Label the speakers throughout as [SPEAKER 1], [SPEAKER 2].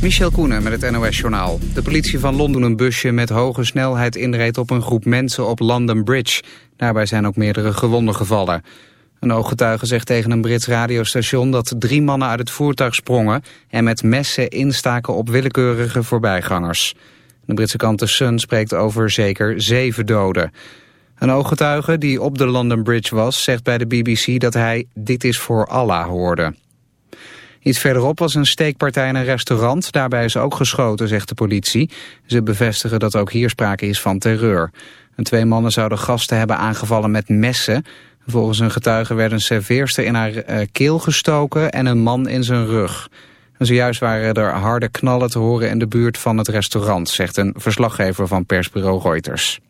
[SPEAKER 1] Michel Koenen met het NOS-journaal. De politie van Londen een busje met hoge snelheid inreed op een groep mensen op London Bridge. Daarbij zijn ook meerdere gewonden gevallen. Een ooggetuige zegt tegen een Brits radiostation dat drie mannen uit het voertuig sprongen... en met messen instaken op willekeurige voorbijgangers. De Britse kant The Sun spreekt over zeker zeven doden. Een ooggetuige die op de London Bridge was, zegt bij de BBC dat hij dit is voor Allah hoorde. Iets verderop was een steekpartij in een restaurant. Daarbij is ook geschoten, zegt de politie. Ze bevestigen dat ook hier sprake is van terreur. En twee mannen zouden gasten hebben aangevallen met messen. Volgens een getuige werd een serveerster in haar uh, keel gestoken en een man in zijn rug. En zojuist waren er harde knallen te horen in de buurt van het restaurant, zegt een verslaggever van persbureau Reuters.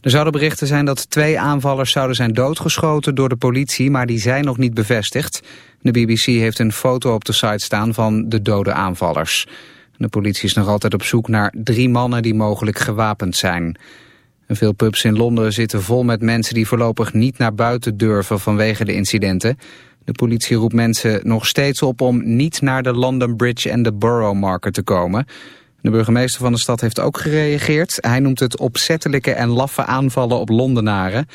[SPEAKER 1] Er zouden berichten zijn dat twee aanvallers zouden zijn doodgeschoten door de politie, maar die zijn nog niet bevestigd. De BBC heeft een foto op de site staan van de dode aanvallers. De politie is nog altijd op zoek naar drie mannen die mogelijk gewapend zijn. Veel pubs in Londen zitten vol met mensen die voorlopig niet naar buiten durven vanwege de incidenten. De politie roept mensen nog steeds op om niet naar de London Bridge en de Borough Market te komen. De burgemeester van de stad heeft ook gereageerd. Hij noemt het opzettelijke en laffe aanvallen op Londenaren.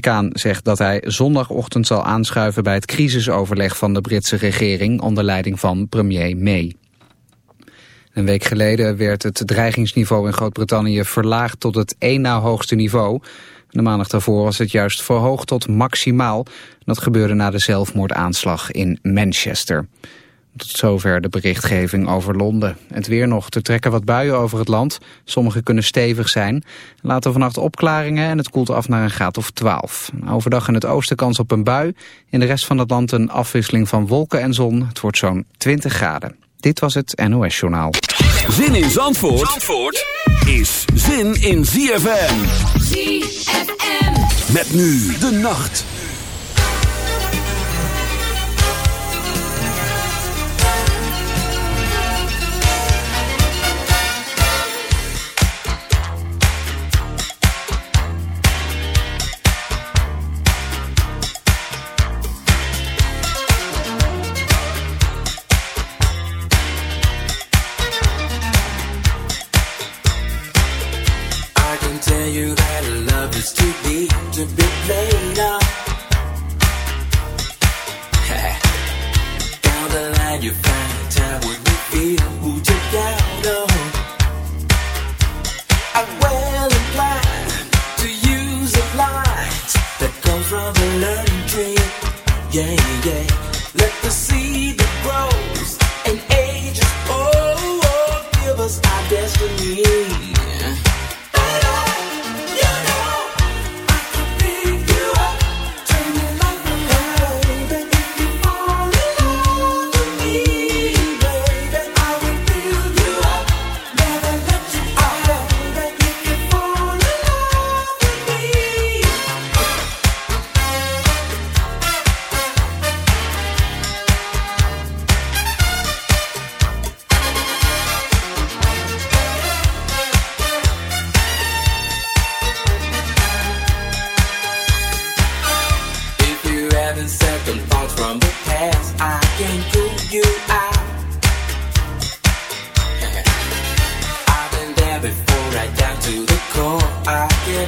[SPEAKER 1] Kaan zegt dat hij zondagochtend zal aanschuiven bij het crisisoverleg van de Britse regering onder leiding van premier May. Een week geleden werd het dreigingsniveau in Groot-Brittannië verlaagd tot het één na hoogste niveau. De maandag daarvoor was het juist verhoogd tot maximaal. Dat gebeurde na de zelfmoordaanslag in Manchester. Tot zover de berichtgeving over Londen. Het weer nog te trekken wat buien over het land. Sommige kunnen stevig zijn. Later vannacht opklaringen en het koelt af naar een graad of 12. Overdag in het oosten kans op een bui. In de rest van het land een afwisseling van wolken en zon. Het wordt zo'n 20 graden. Dit was het NOS Journaal.
[SPEAKER 2] Zin in Zandvoort, Zandvoort is zin in ZFM. ZFM. Met nu de nacht.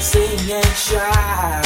[SPEAKER 3] Sing and shout.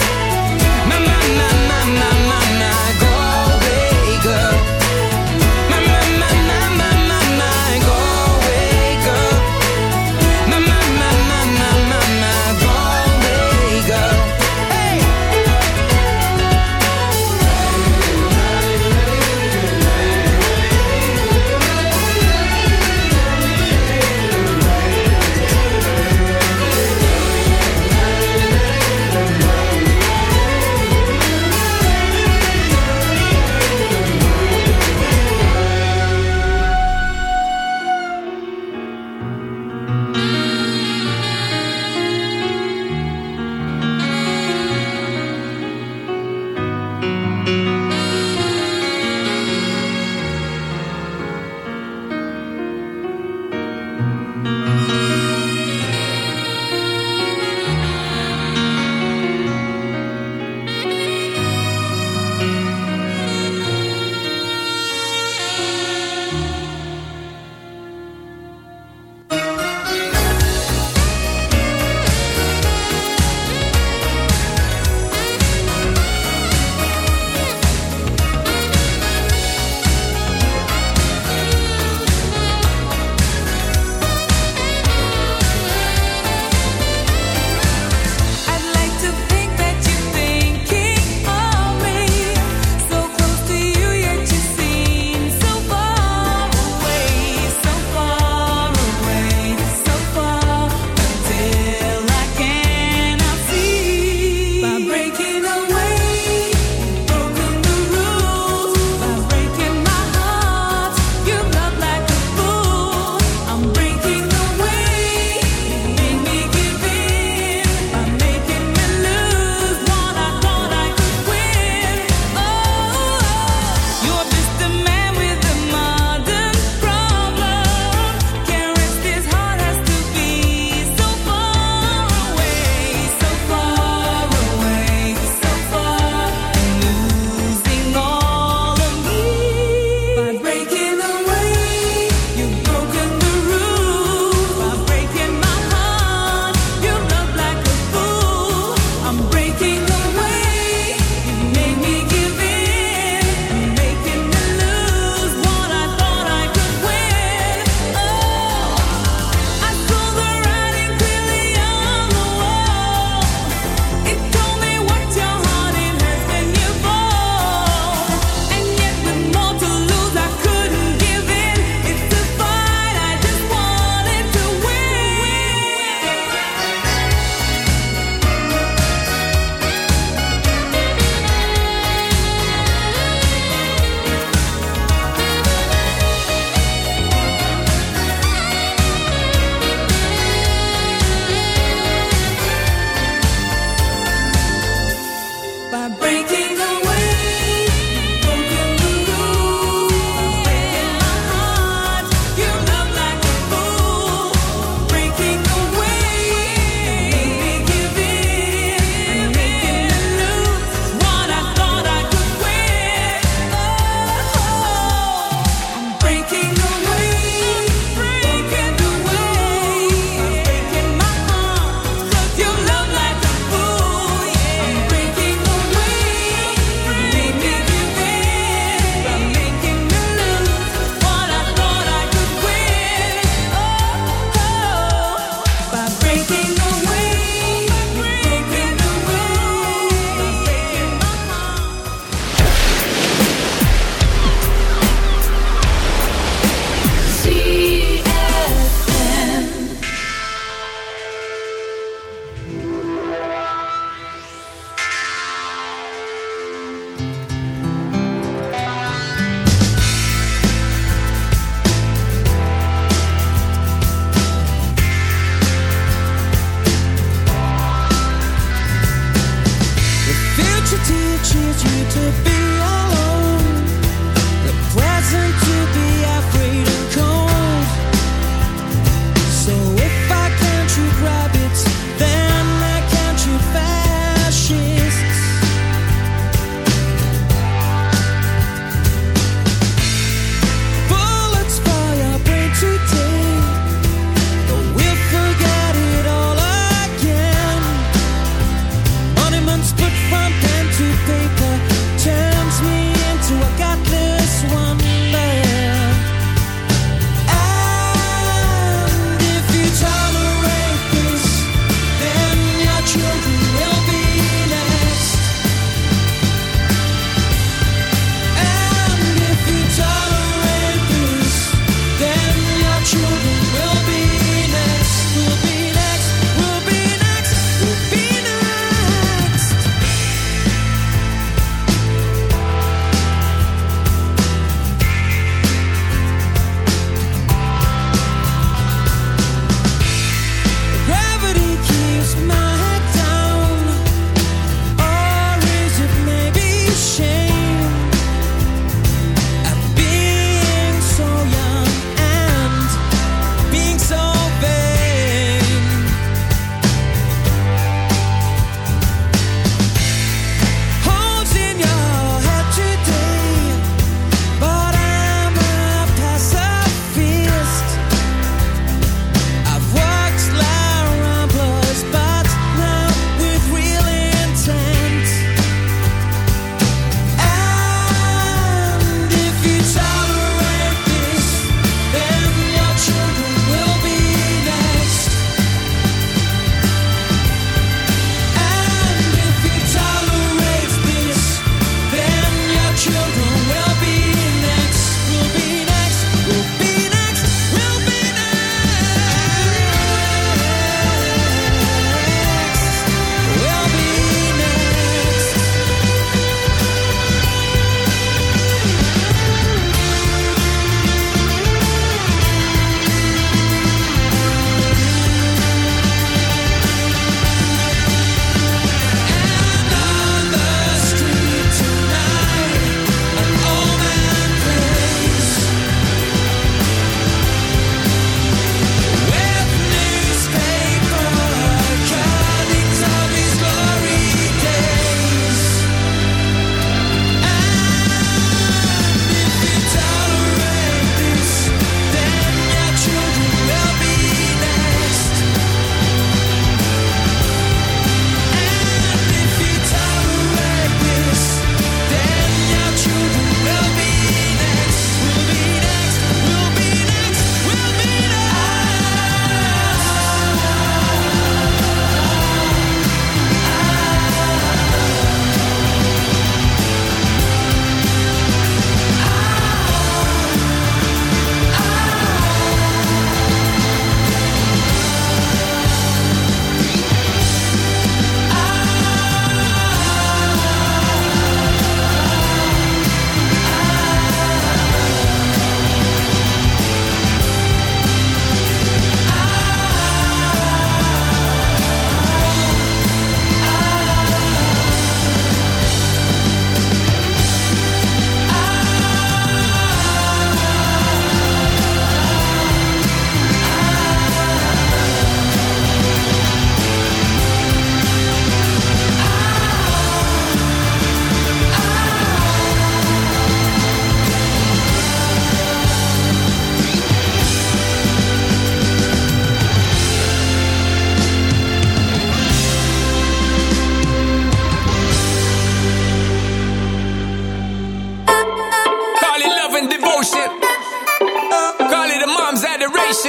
[SPEAKER 4] My,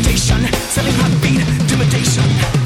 [SPEAKER 5] imitation, selling
[SPEAKER 6] hot
[SPEAKER 2] beat, imitation.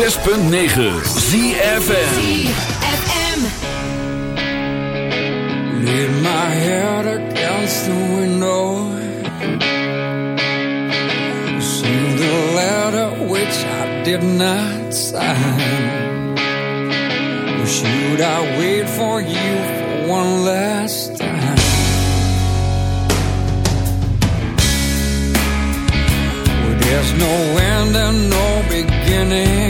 [SPEAKER 2] 106.9 ZFM
[SPEAKER 7] Lean my head against the window See the letter which I did not sign. Should I wait for you for one last time? There's no end and no beginning.